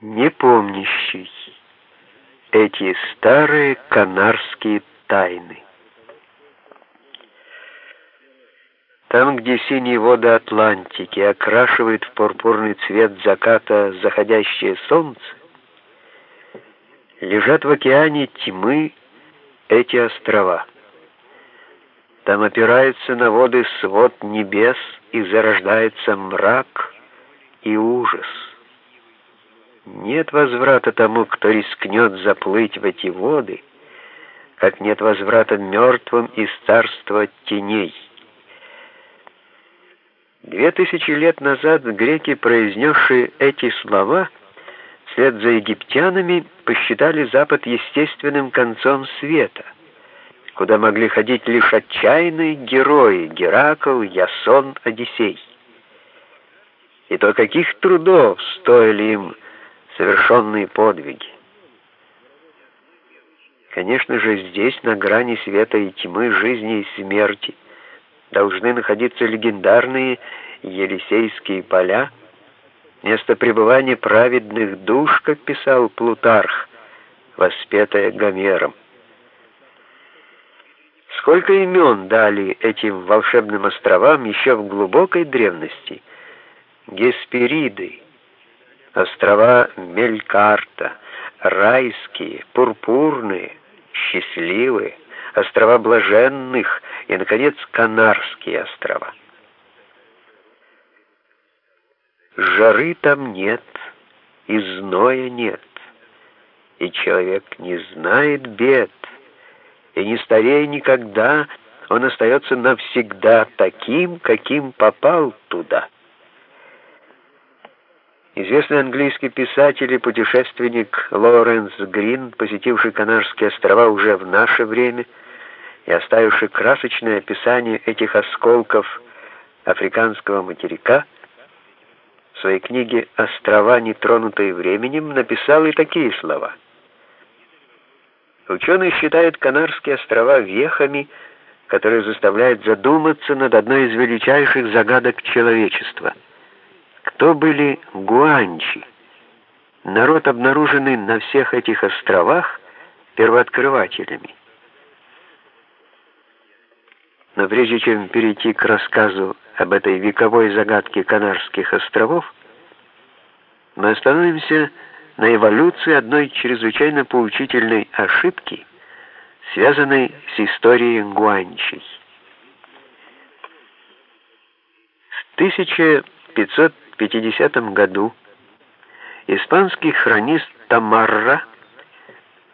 не помнящий эти старые канарские тайны. Там, где синие воды Атлантики окрашивают в пурпурный цвет заката заходящее солнце, лежат в океане тьмы эти острова. Там опирается на воды свод небес и зарождается мрак и ужас. Нет возврата тому, кто рискнет заплыть в эти воды, как нет возврата мертвым из царства теней. Две тысячи лет назад греки, произнесшие эти слова, вслед за египтянами посчитали Запад естественным концом света, куда могли ходить лишь отчаянные герои Геракл, Ясон, Одиссей. И то каких трудов стоили им совершенные подвиги. Конечно же, здесь, на грани света и тьмы, жизни и смерти, должны находиться легендарные Елисейские поля, место пребывания праведных душ, как писал Плутарх, воспетое Гомером. Сколько имен дали этим волшебным островам еще в глубокой древности. Геспериды, острова Мелькарта, райские, пурпурные, счастливые, острова блаженных и, наконец, Канарские острова. Жары там нет, и зноя нет, и человек не знает бед, и не старея никогда, он остается навсегда таким, каким попал туда. Известный английский писатель и путешественник Лоуренс Грин, посетивший Канарские острова уже в наше время и оставивший красочное описание этих осколков африканского материка, в своей книге «Острова, нетронутые временем» написал и такие слова. Ученые считают Канарские острова вехами, которые заставляют задуматься над одной из величайших загадок человечества — кто были гуанчи? Народ, обнаруженный на всех этих островах первооткрывателями. Но прежде чем перейти к рассказу об этой вековой загадке Канарских островов, мы остановимся на эволюции одной чрезвычайно поучительной ошибки, связанной с историей гуанчей. В 1500 50 году испанский хронист Тамарра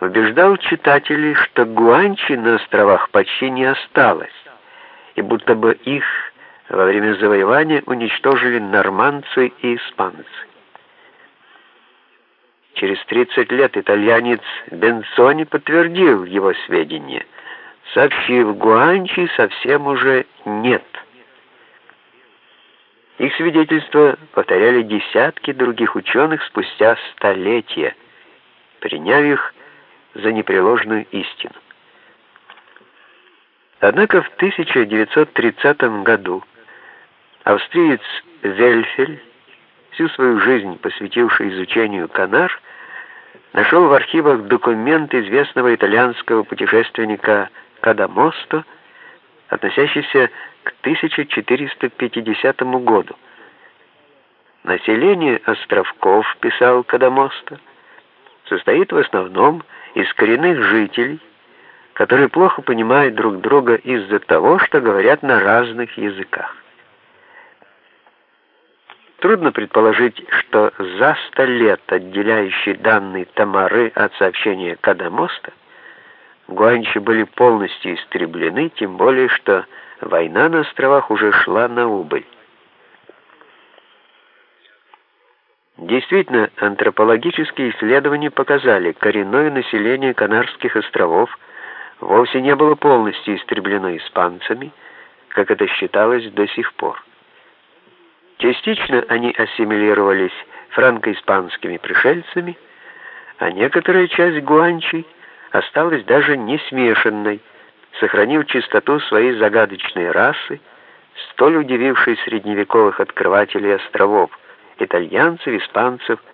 убеждал читателей, что гуанчи на островах почти не осталось, и будто бы их во время завоевания уничтожили нормандцы и испанцы. Через 30 лет итальянец Бенсони подтвердил его сведения, сообщив, гуанчи совсем уже нет. Их свидетельства повторяли десятки других ученых спустя столетия, приняв их за непреложную истину. Однако в 1930 году австриец Вельфель, всю свою жизнь посвятивший изучению Канар, нашел в архивах документ известного итальянского путешественника Кадамосто, относящийся к 1450 году. Население островков, писал Кадамоста, состоит в основном из коренных жителей, которые плохо понимают друг друга из-за того, что говорят на разных языках. Трудно предположить, что за сто лет, отделяющие данные Тамары от сообщения Кадамоста, гуанчи были полностью истреблены, тем более что война на островах уже шла на убыль. Действительно, антропологические исследования показали, коренное население Канарских островов вовсе не было полностью истреблено испанцами, как это считалось до сих пор. Частично они ассимилировались франко-испанскими пришельцами, а некоторая часть гуанчей осталась даже не смешанной, сохранив чистоту своей загадочной расы, столь удивившей средневековых открывателей островов, итальянцев, испанцев,